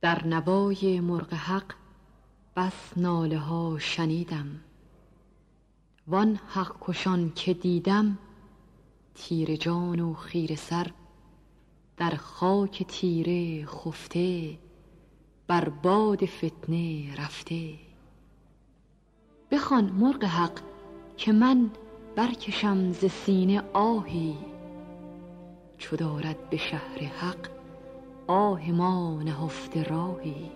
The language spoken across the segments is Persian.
در نوای مرغ حق بس ناله ها شنیدم. وان حق کشان که دیدم تیر جان و خیر سر در خاک تیره خفته بر باد فتنه رفته. بخوان مرغ حق که من برکشم ز سینه آهی چو دارد به شهر حق آه ما نهفته راهی.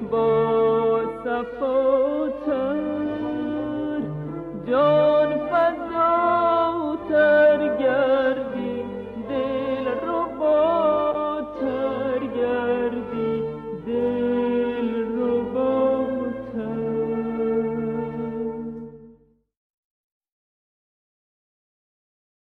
bo a photo.